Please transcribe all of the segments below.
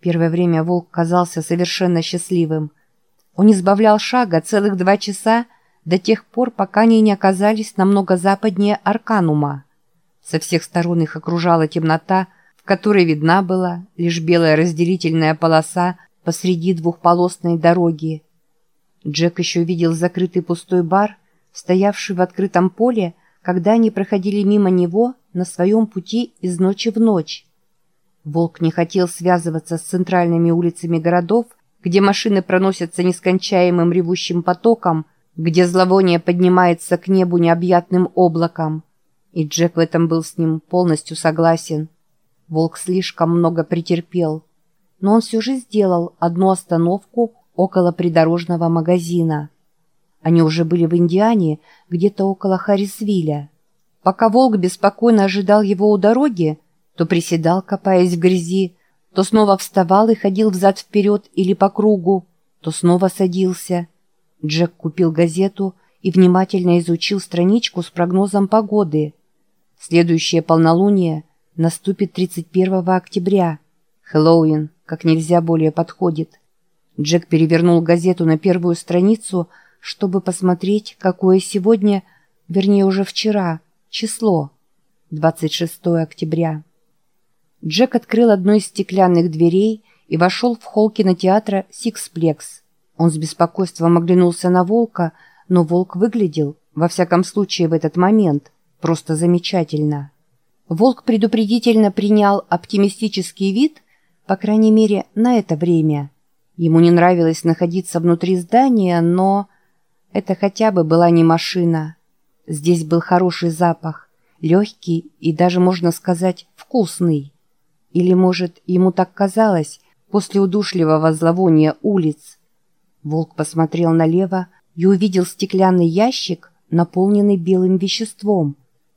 Первое время волк казался совершенно счастливым. Он избавлял шага целых два часа до тех пор, пока они не оказались намного западнее Арканума. Со всех сторон их окружала темнота, в которой видна была лишь белая разделительная полоса посреди двухполосной дороги. Джек еще видел закрытый пустой бар, стоявший в открытом поле, когда они проходили мимо него на своем пути из ночи в ночь. Волк не хотел связываться с центральными улицами городов, где машины проносятся нескончаемым ревущим потоком, где зловоние поднимается к небу необъятным облаком. И Джек в этом был с ним полностью согласен. Волк слишком много претерпел. Но он все же сделал одну остановку около придорожного магазина. Они уже были в Индиане, где-то около Харрисвилля. Пока волк беспокойно ожидал его у дороги, то приседал, копаясь в грязи, то снова вставал и ходил взад-вперед или по кругу, то снова садился. Джек купил газету и внимательно изучил страничку с прогнозом погоды. Следующее полнолуние наступит 31 октября. Хэллоуин как нельзя более подходит. Джек перевернул газету на первую страницу, чтобы посмотреть, какое сегодня, вернее уже вчера, число. 26 октября. Джек открыл одну из стеклянных дверей и вошел в холл кинотеатра «Sixplex». Он с беспокойством оглянулся на волка, но волк выглядел, во всяком случае в этот момент, просто замечательно. Волк предупредительно принял оптимистический вид, по крайней мере, на это время. Ему не нравилось находиться внутри здания, но... Это хотя бы была не машина. Здесь был хороший запах, легкий и даже, можно сказать, вкусный. Или, может, ему так казалось после удушливого зловония улиц. Волк посмотрел налево и увидел стеклянный ящик, наполненный белым веществом,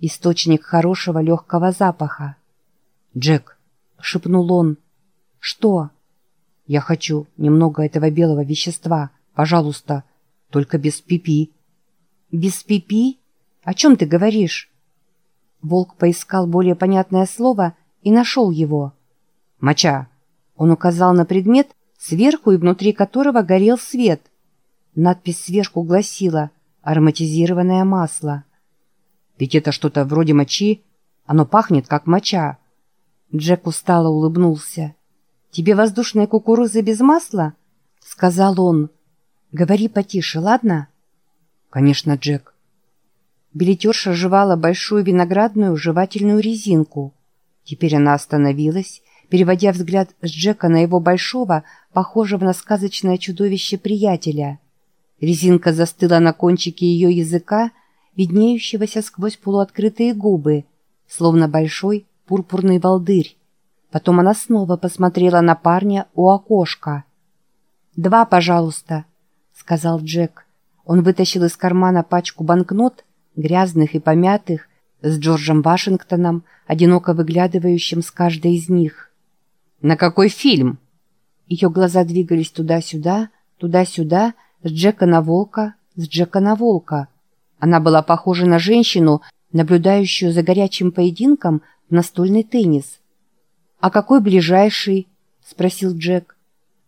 источник хорошего легкого запаха. «Джек», — шепнул он, — «что?» «Я хочу немного этого белого вещества, пожалуйста, только без пипи». «Без пипи? О чем ты говоришь?» Волк поискал более понятное слово и нашел его. «Моча!» Он указал на предмет, сверху и внутри которого горел свет. Надпись сверху гласила «Ароматизированное масло». «Ведь это что-то вроде мочи. Оно пахнет, как моча». Джек устало улыбнулся. «Тебе воздушная кукуруза без масла?» — сказал он. «Говори потише, ладно?» «Конечно, Джек». Билетерша жевала большую виноградную жевательную резинку — Теперь она остановилась, переводя взгляд с Джека на его большого, похожего на сказочное чудовище приятеля. Резинка застыла на кончике ее языка, виднеющегося сквозь полуоткрытые губы, словно большой пурпурный волдырь. Потом она снова посмотрела на парня у окошка. «Два, пожалуйста», — сказал Джек. Он вытащил из кармана пачку банкнот, грязных и помятых, с Джорджем Вашингтоном, одиноко выглядывающим с каждой из них. «На какой фильм?» Ее глаза двигались туда-сюда, туда-сюда, с Джека на волка, с Джека на волка. Она была похожа на женщину, наблюдающую за горячим поединком в настольный теннис. «А какой ближайший?» — спросил Джек.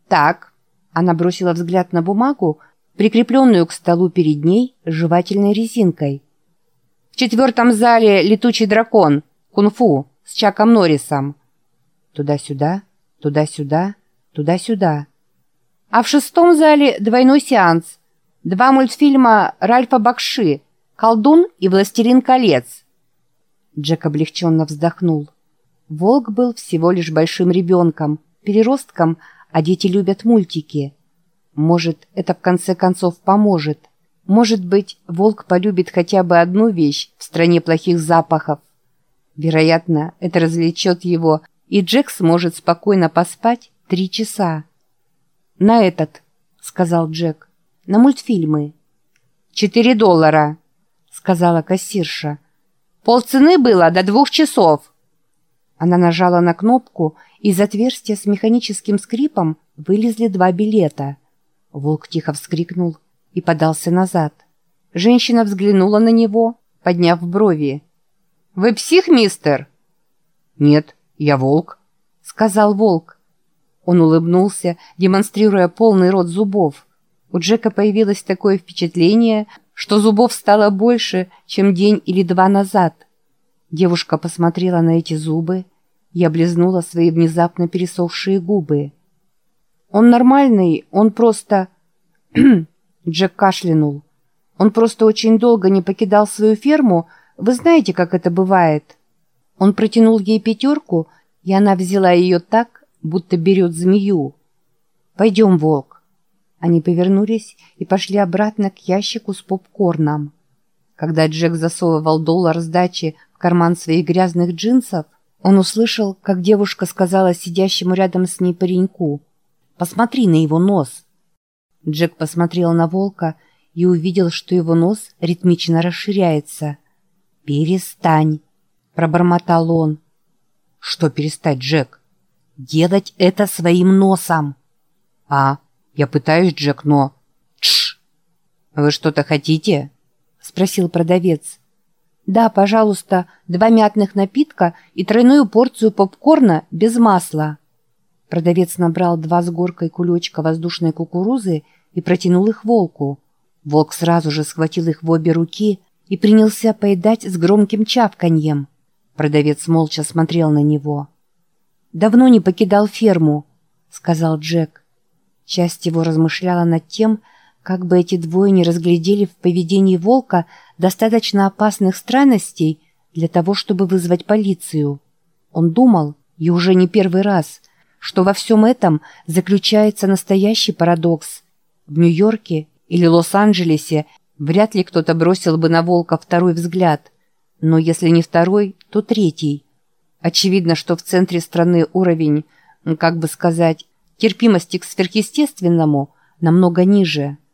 «Так». Она бросила взгляд на бумагу, прикрепленную к столу перед ней жевательной резинкой. В четвертом зале «Летучий дракон» кунг-фу с Чаком Норрисом. Туда-сюда, туда-сюда, туда-сюда. А в шестом зале двойной сеанс. Два мультфильма Ральфа Бакши «Колдун» и «Властелин колец». Джек облегченно вздохнул. Волк был всего лишь большим ребенком, переростком, а дети любят мультики. Может, это в конце концов поможет. Может быть, волк полюбит хотя бы одну вещь в стране плохих запахов. Вероятно, это развлечет его, и Джек сможет спокойно поспать три часа. «На этот», — сказал Джек, — «на мультфильмы». «Четыре доллара», — сказала кассирша. «Полцены было до двух часов». Она нажала на кнопку, и из отверстия с механическим скрипом вылезли два билета. Волк тихо вскрикнул и подался назад. Женщина взглянула на него, подняв брови. «Вы псих, мистер?» «Нет, я волк», — сказал волк. Он улыбнулся, демонстрируя полный рот зубов. У Джека появилось такое впечатление, что зубов стало больше, чем день или два назад. Девушка посмотрела на эти зубы и облизнула свои внезапно пересохшие губы. «Он нормальный, он просто...» Джек кашлянул. «Он просто очень долго не покидал свою ферму, вы знаете, как это бывает?» Он протянул ей пятерку, и она взяла ее так, будто берет змею. «Пойдем, волк». Они повернулись и пошли обратно к ящику с попкорном. Когда Джек засовывал доллар сдачи в карман своих грязных джинсов, он услышал, как девушка сказала сидящему рядом с ней пареньку «Посмотри на его нос». Джек посмотрел на волка и увидел, что его нос ритмично расширяется. «Перестань», — пробормотал он. «Что перестать, Джек?» «Делать это своим носом». «А, я пытаюсь, Джек, но...» «Тш!» «Вы что-то хотите?» — спросил продавец. «Да, пожалуйста, два мятных напитка и тройную порцию попкорна без масла». Продавец набрал два с горкой кулечка воздушной кукурузы и протянул их волку. Волк сразу же схватил их в обе руки и принялся поедать с громким чавканьем. Продавец молча смотрел на него. «Давно не покидал ферму», — сказал Джек. Часть его размышляла над тем, как бы эти двое не разглядели в поведении волка достаточно опасных странностей для того, чтобы вызвать полицию. Он думал, и уже не первый раз, что во всем этом заключается настоящий парадокс. В Нью-Йорке или Лос-Анджелесе вряд ли кто-то бросил бы на волка второй взгляд, но если не второй, то третий. Очевидно, что в центре страны уровень, как бы сказать, терпимости к сверхъестественному намного ниже –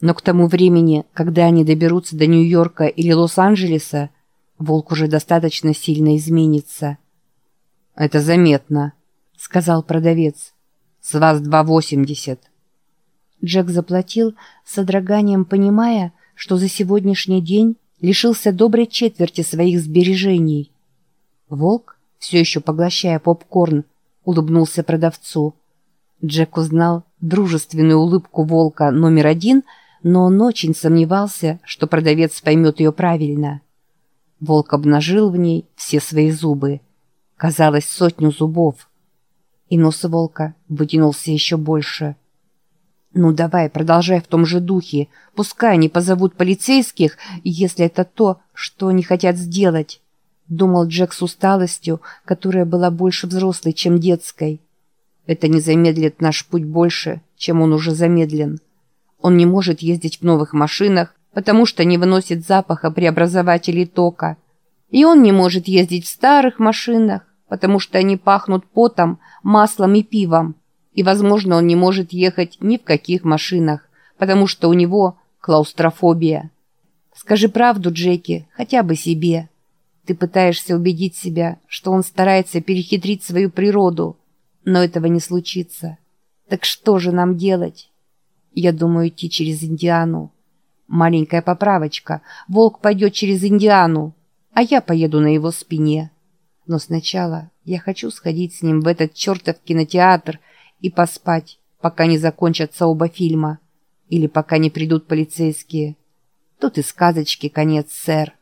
но к тому времени, когда они доберутся до Нью-Йорка или Лос-Анджелеса, волк уже достаточно сильно изменится. «Это заметно», — сказал продавец. «С вас 2,80». Джек заплатил, с содроганием понимая, что за сегодняшний день лишился доброй четверти своих сбережений. Волк, все еще поглощая попкорн, улыбнулся продавцу. Джек узнал дружественную улыбку волка номер один — но он очень сомневался, что продавец поймет ее правильно. Волк обнажил в ней все свои зубы. Казалось, сотню зубов. И нос волка вытянулся еще больше. «Ну давай, продолжай в том же духе. Пускай они позовут полицейских, если это то, что они хотят сделать», — думал Джек с усталостью, которая была больше взрослой, чем детской. «Это не замедлит наш путь больше, чем он уже замедлен». Он не может ездить в новых машинах, потому что не выносит запаха преобразователей тока. И он не может ездить в старых машинах, потому что они пахнут потом, маслом и пивом. И, возможно, он не может ехать ни в каких машинах, потому что у него клаустрофобия. Скажи правду, Джеки, хотя бы себе. Ты пытаешься убедить себя, что он старается перехитрить свою природу, но этого не случится. Так что же нам делать? Я думаю идти через Индиану. Маленькая поправочка. Волк пойдет через Индиану, а я поеду на его спине. Но сначала я хочу сходить с ним в этот чертов кинотеатр и поспать, пока не закончатся оба фильма. Или пока не придут полицейские. Тут и сказочки конец, сэр.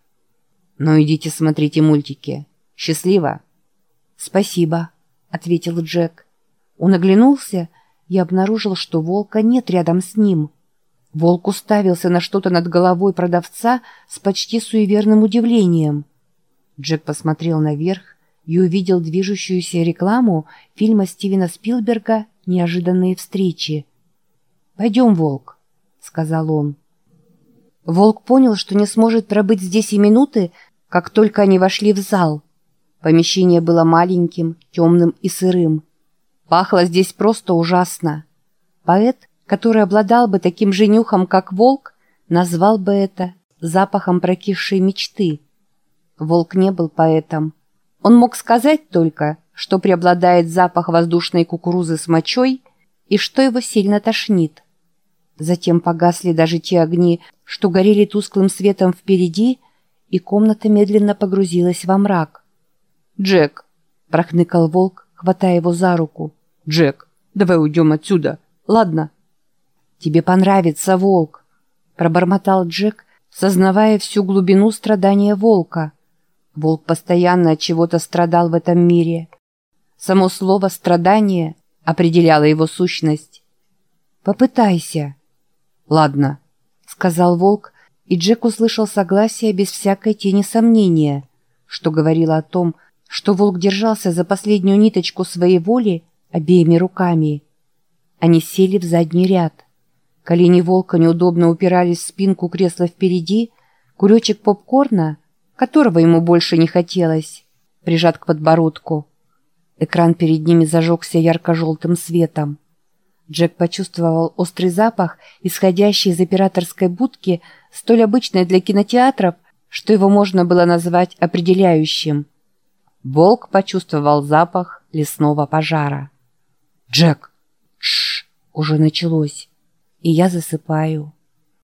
Ну идите смотрите мультики. Счастливо. Спасибо, ответил Джек. Он оглянулся я обнаружил, что волка нет рядом с ним. Волк уставился на что-то над головой продавца с почти суеверным удивлением. Джек посмотрел наверх и увидел движущуюся рекламу фильма Стивена Спилберга «Неожиданные встречи». «Пойдем, Волк», — сказал он. Волк понял, что не сможет пробыть здесь и минуты, как только они вошли в зал. Помещение было маленьким, темным и сырым. Пахло здесь просто ужасно. Поэт, который обладал бы таким же нюхом, как волк, назвал бы это запахом прокисшей мечты. Волк не был поэтом. Он мог сказать только, что преобладает запах воздушной кукурузы с мочой и что его сильно тошнит. Затем погасли даже те огни, что горели тусклым светом впереди, и комната медленно погрузилась во мрак. «Джек!» – прохныкал волк, хватая его за руку. «Джек, Давай уйдем отсюда, ладно?» «Тебе понравится, волк», — пробормотал Джек, сознавая всю глубину страдания волка. Волк постоянно от чего-то страдал в этом мире. Само слово «страдание» определяло его сущность. «Попытайся». «Ладно», — сказал волк, и Джек услышал согласие без всякой тени сомнения, что говорило о том, что волк держался за последнюю ниточку своей воли обеими руками. Они сели в задний ряд. Колени волка неудобно упирались в спинку кресла впереди, куречек попкорна, которого ему больше не хотелось, прижат к подбородку. Экран перед ними зажегся ярко-желтым светом. Джек почувствовал острый запах, исходящий из операторской будки, столь обычной для кинотеатров, что его можно было назвать определяющим. Волк почувствовал запах лесного пожара. «Джек!» Шш, уже началось. И я засыпаю.